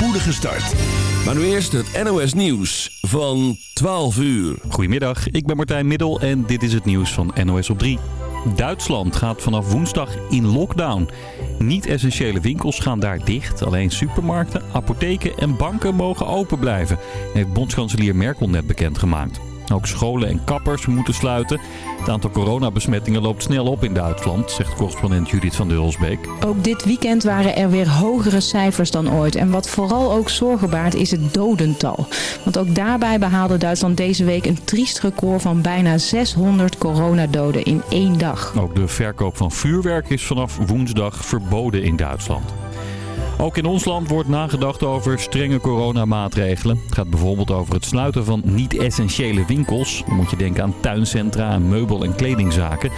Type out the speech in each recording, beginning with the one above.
spoedige start. Maar nu eerst het NOS Nieuws van 12 uur. Goedemiddag, ik ben Martijn Middel en dit is het nieuws van NOS op 3. Duitsland gaat vanaf woensdag in lockdown. Niet-essentiële winkels gaan daar dicht. Alleen supermarkten, apotheken en banken mogen open blijven. Heeft bondskanselier Merkel net bekendgemaakt. Ook scholen en kappers moeten sluiten. Het aantal coronabesmettingen loopt snel op in Duitsland, zegt correspondent Judith van Deulsbeek. Ook dit weekend waren er weer hogere cijfers dan ooit. En wat vooral ook zorgen baart is het dodental. Want ook daarbij behaalde Duitsland deze week een triest record van bijna 600 coronadoden in één dag. Ook de verkoop van vuurwerk is vanaf woensdag verboden in Duitsland. Ook in ons land wordt nagedacht over strenge coronamaatregelen. Het gaat bijvoorbeeld over het sluiten van niet-essentiële winkels. Dan moet je denken aan tuincentra, meubel- en kledingzaken.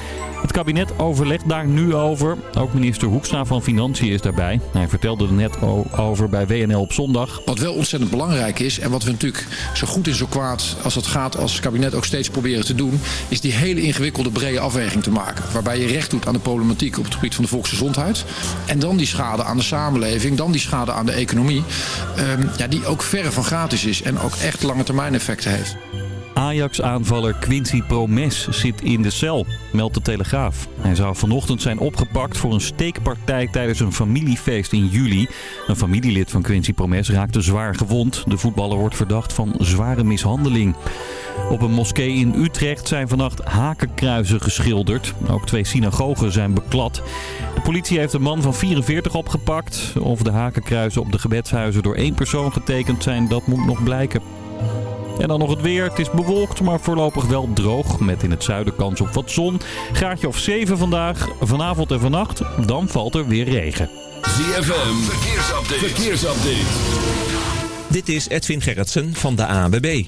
Het kabinet overlegt daar nu over. Ook minister Hoekstra van Financiën is daarbij. Hij vertelde er net over bij WNL op zondag. Wat wel ontzettend belangrijk is en wat we natuurlijk zo goed en zo kwaad als het gaat als kabinet ook steeds proberen te doen, is die hele ingewikkelde brede afweging te maken. Waarbij je recht doet aan de problematiek op het gebied van de volksgezondheid. En dan die schade aan de samenleving, dan die schade aan de economie. Um, ja, die ook verre van gratis is en ook echt lange termijn effecten heeft. Ajax-aanvaller Quincy Promes zit in de cel, meldt de Telegraaf. Hij zou vanochtend zijn opgepakt voor een steekpartij tijdens een familiefeest in juli. Een familielid van Quincy Promes raakte zwaar gewond. De voetballer wordt verdacht van zware mishandeling. Op een moskee in Utrecht zijn vannacht hakenkruizen geschilderd. Ook twee synagogen zijn beklad. De politie heeft een man van 44 opgepakt. Of de hakenkruizen op de gebedshuizen door één persoon getekend zijn, dat moet nog blijken. En dan nog het weer. Het is bewolkt, maar voorlopig wel droog. Met in het zuiden kans op wat zon. Graadje of 7 vandaag. Vanavond en vannacht. Dan valt er weer regen. ZFM. Verkeersupdate. Verkeersupdate. Dit is Edwin Gerritsen van de ANWB.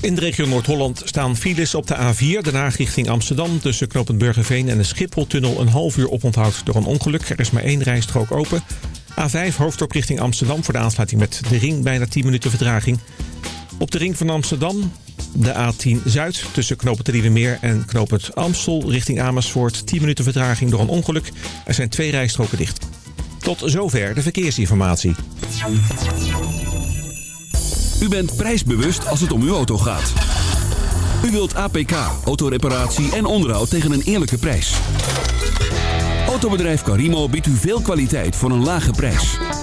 In de regio Noord-Holland staan files op de A4, Den Haag richting Amsterdam... tussen knooppunt Burgerveen en de Schipholtunnel een half uur oponthoud door een ongeluk. Er is maar één rijstrook open. A5 hoofddorp richting Amsterdam voor de aansluiting met de ring bijna 10 minuten vertraging. Op de ring van Amsterdam de A10 Zuid tussen knooppunt Meer en knooppunt Amstel richting Amersfoort. 10 minuten vertraging door een ongeluk. Er zijn twee rijstroken dicht. Tot zover de verkeersinformatie. U bent prijsbewust als het om uw auto gaat. U wilt APK, autoreparatie en onderhoud tegen een eerlijke prijs. Autobedrijf Carimo biedt u veel kwaliteit voor een lage prijs.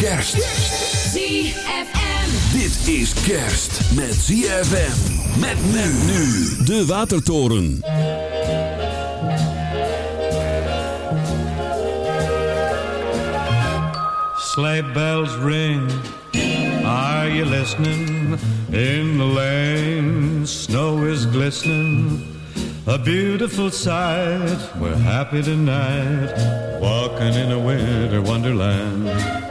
Kerst. ZFM. Dit is kerst met ZFM. Met men nu. De Watertoren. Sleigh bells ring. Are you listening? In the lane, snow is glistening. A beautiful sight. We're happy tonight. Walking in a winter wonderland.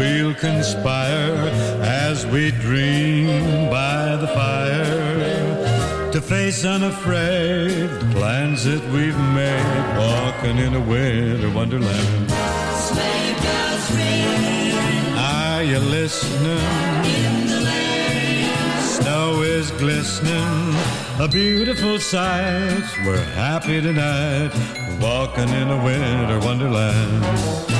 we'll conspire as we dream by the fire to face unafraid the plans that we've made, walking in a winter wonderland. Sleigh bells ring Are you listening? in the lane. Snow is glistening, a beautiful sight. We're happy tonight, walking in a winter wonderland.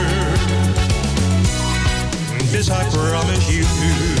This I promise you.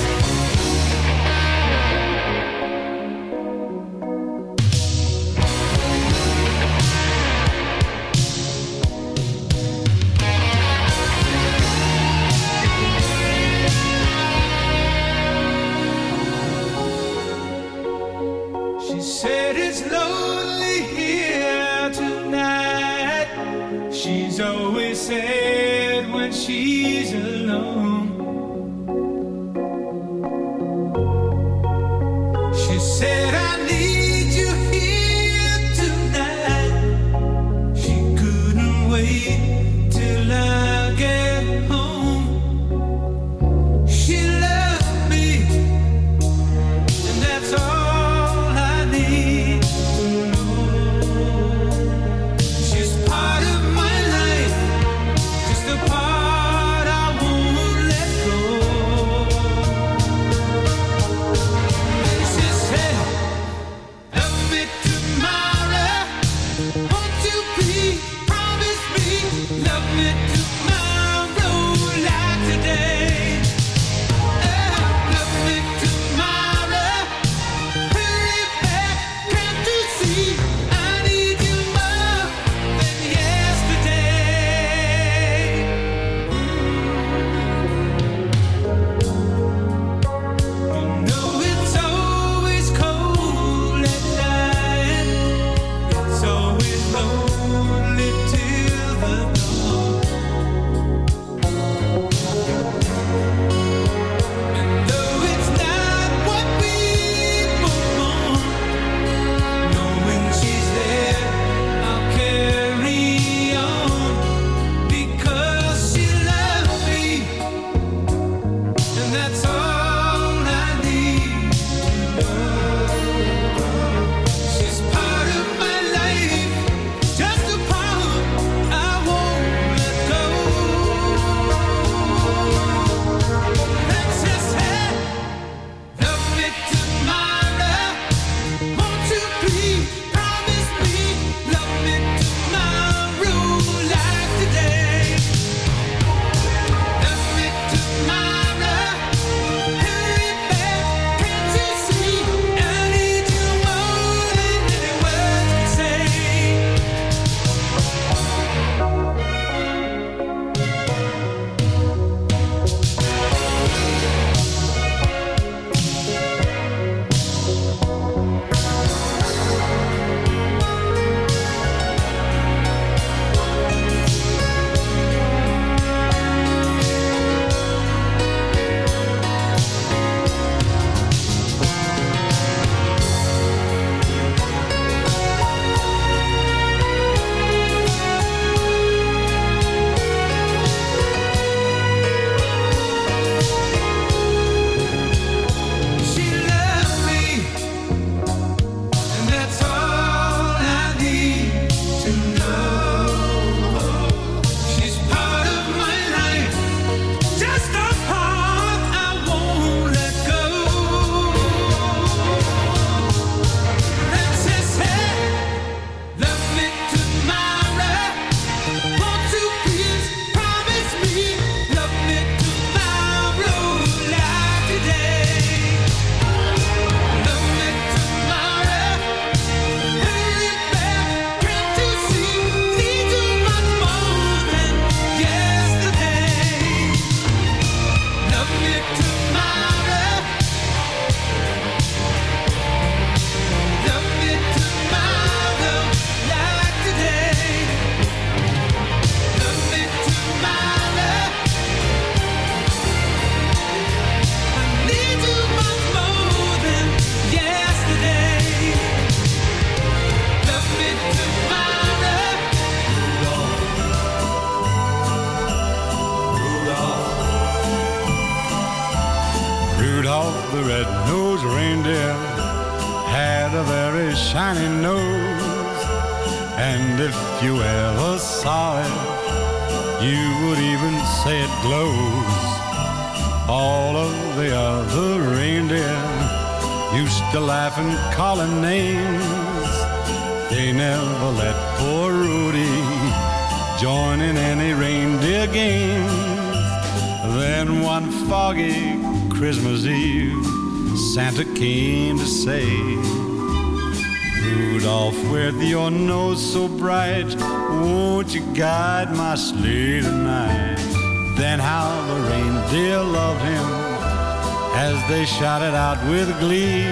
with glee.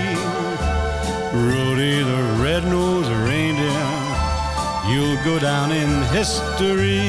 Rudy the red-nosed reindeer, you'll go down in history.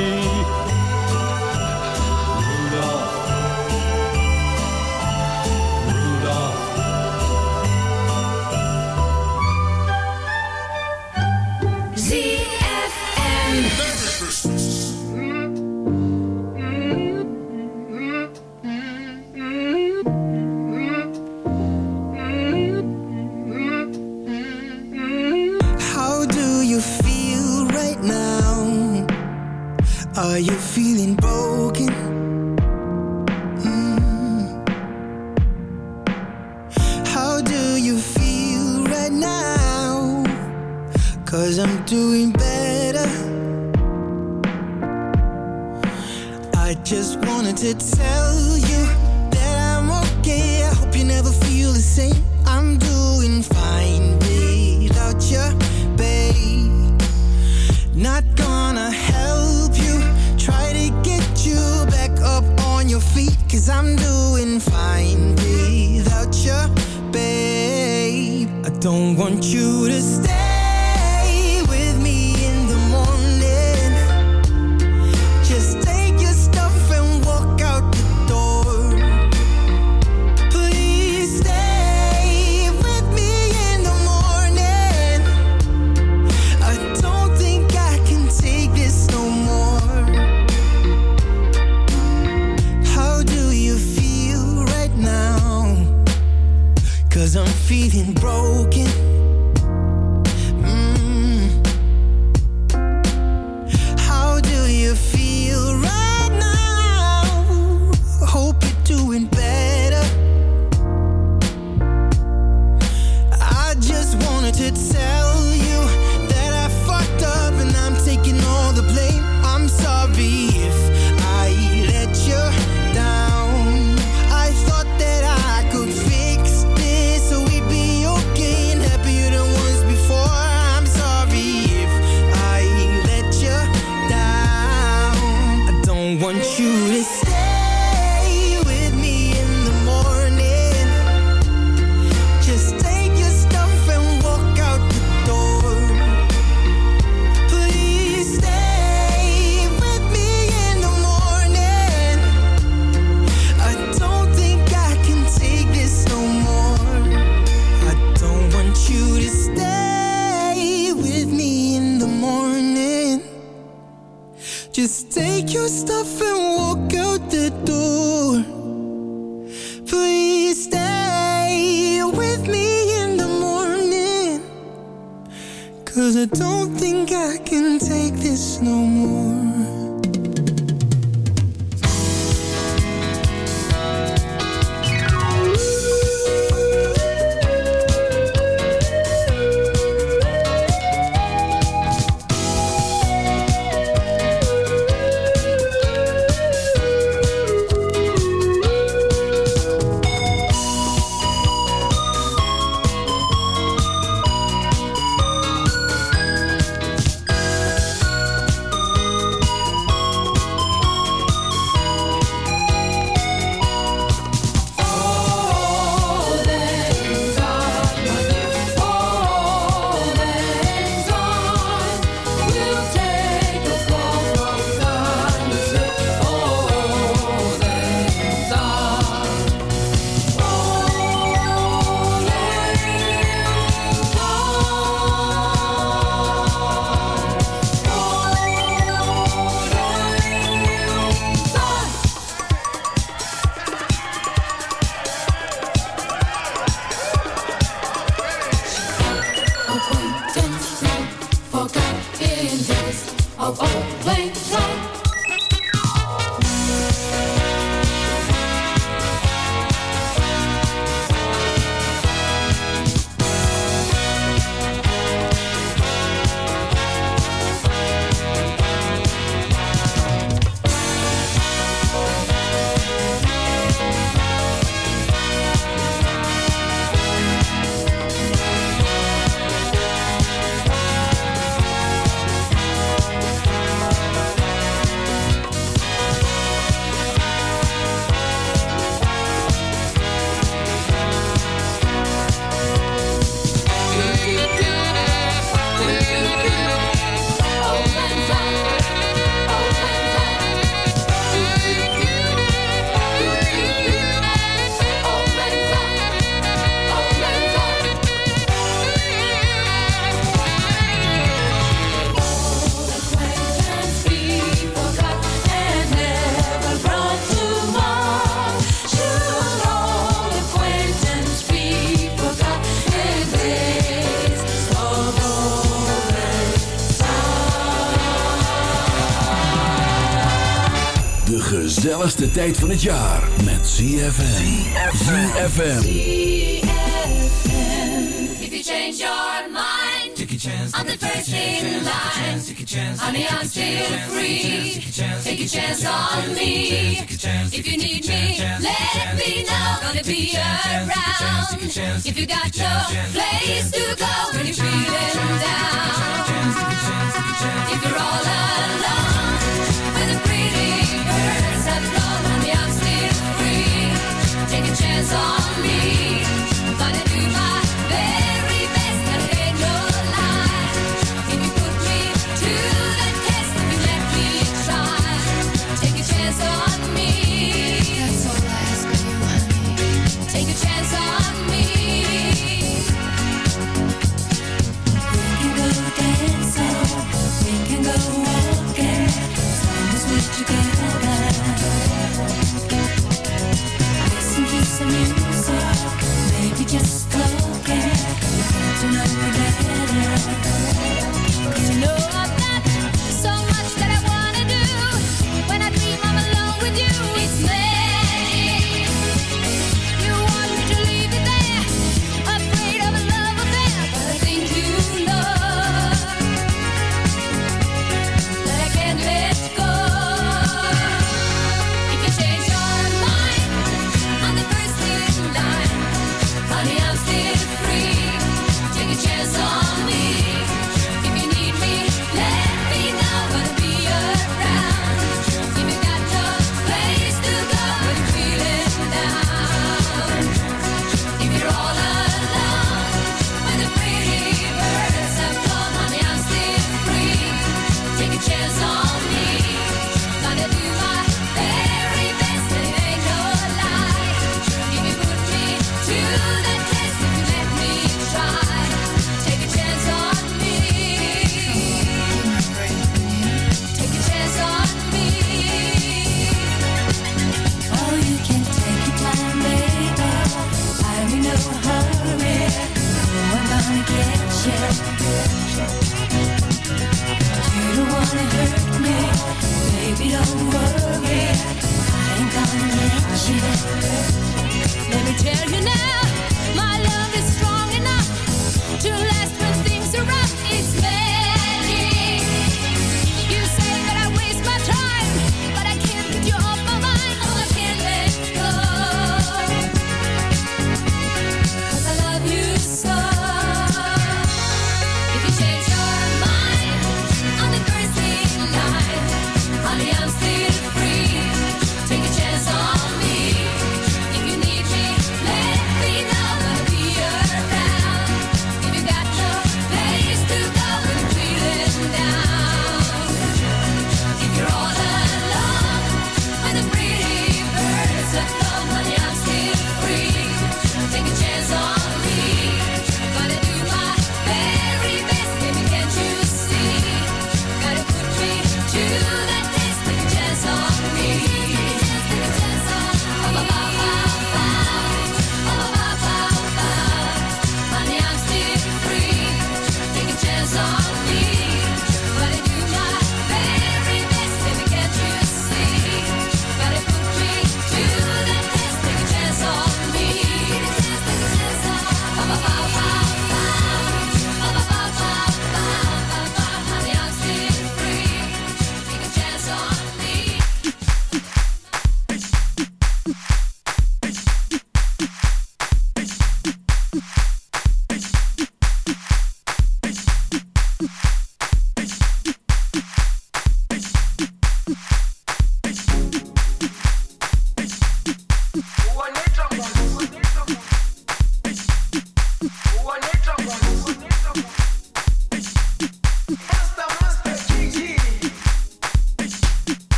tijd van het jaar met ZFM. ZFM. If you change your mind, take a chance on the first in line. Honey, I'm still free. Take a chance on me. If you need me, let me know. Gonna be around. If you got no place to go when you're feeling down. If you're all alone. Take a chance on me. I'm do my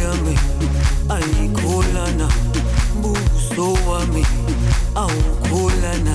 yami ayikholana buso wami awukholana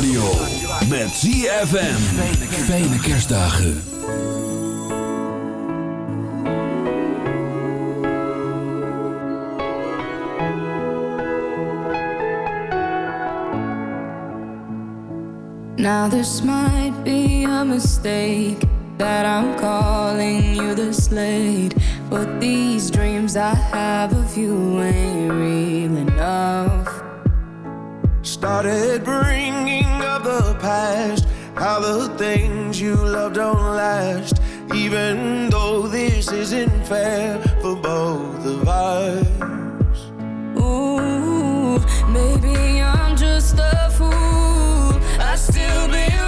radio. Met ZFM. Fijne kerstdagen. Now this might be a mistake That I'm calling you the slate, But these dreams I have of you ain't real enough Started bringing the past, how the things you love don't last. Even though this isn't fair for both of us. Ooh, maybe I'm just a fool. I still believe.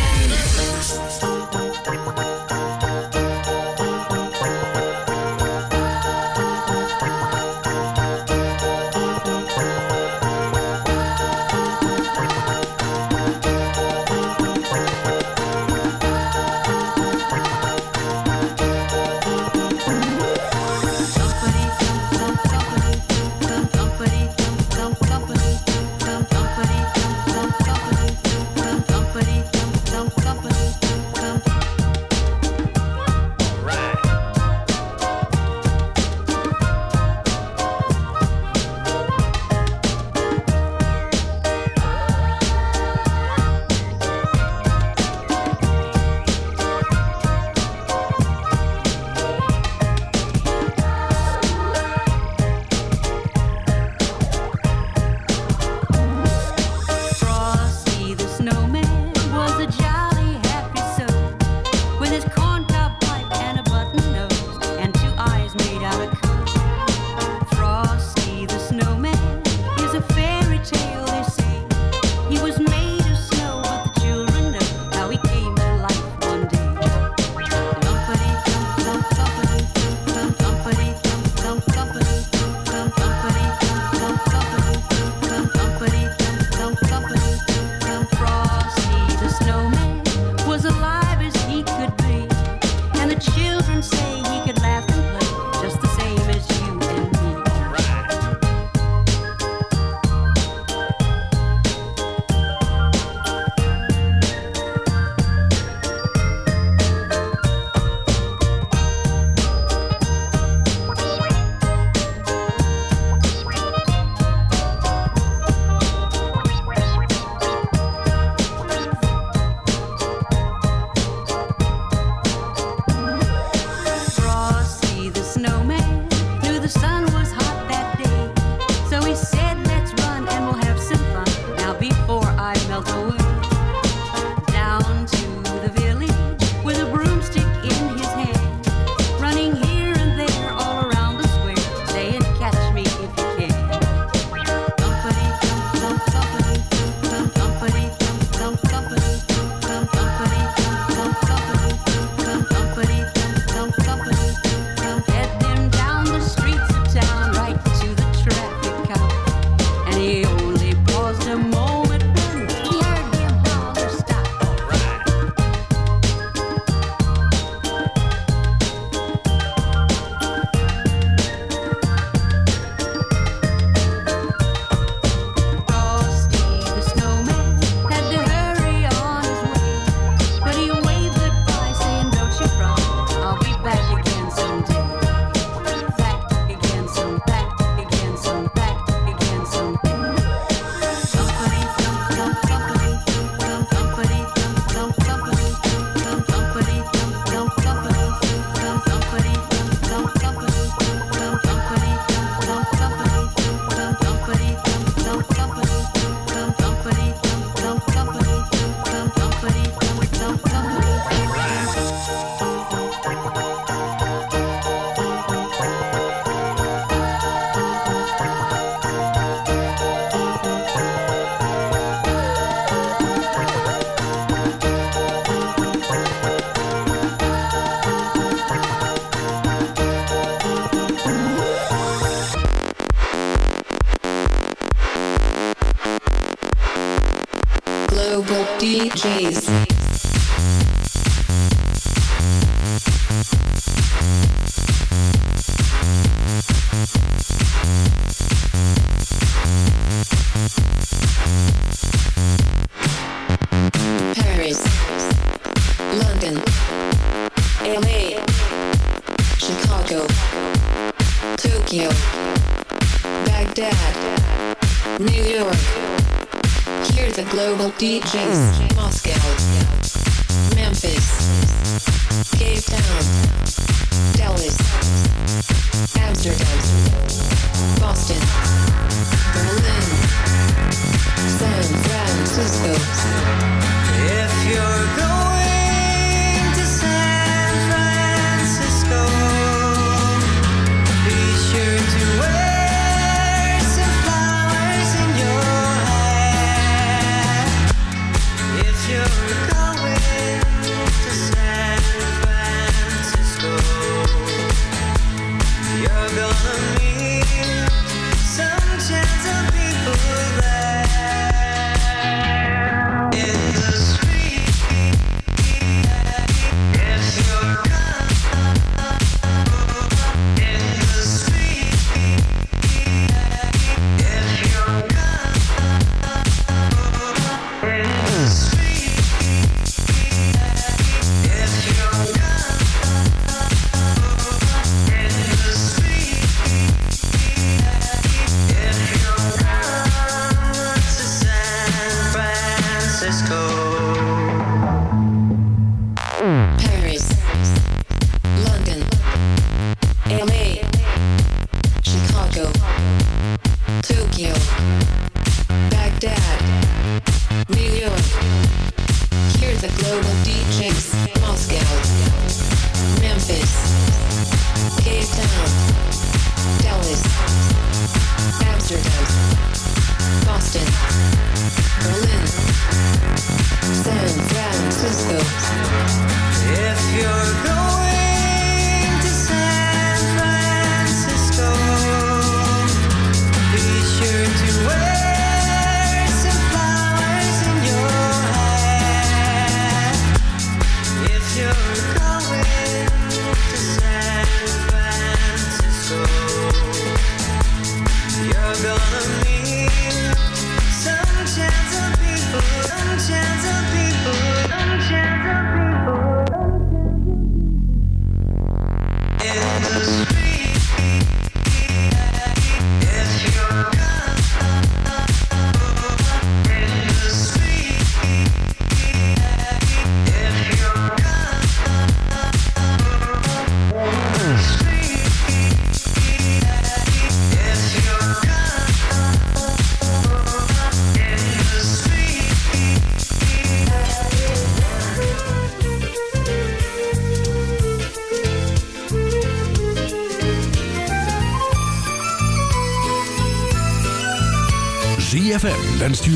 DJ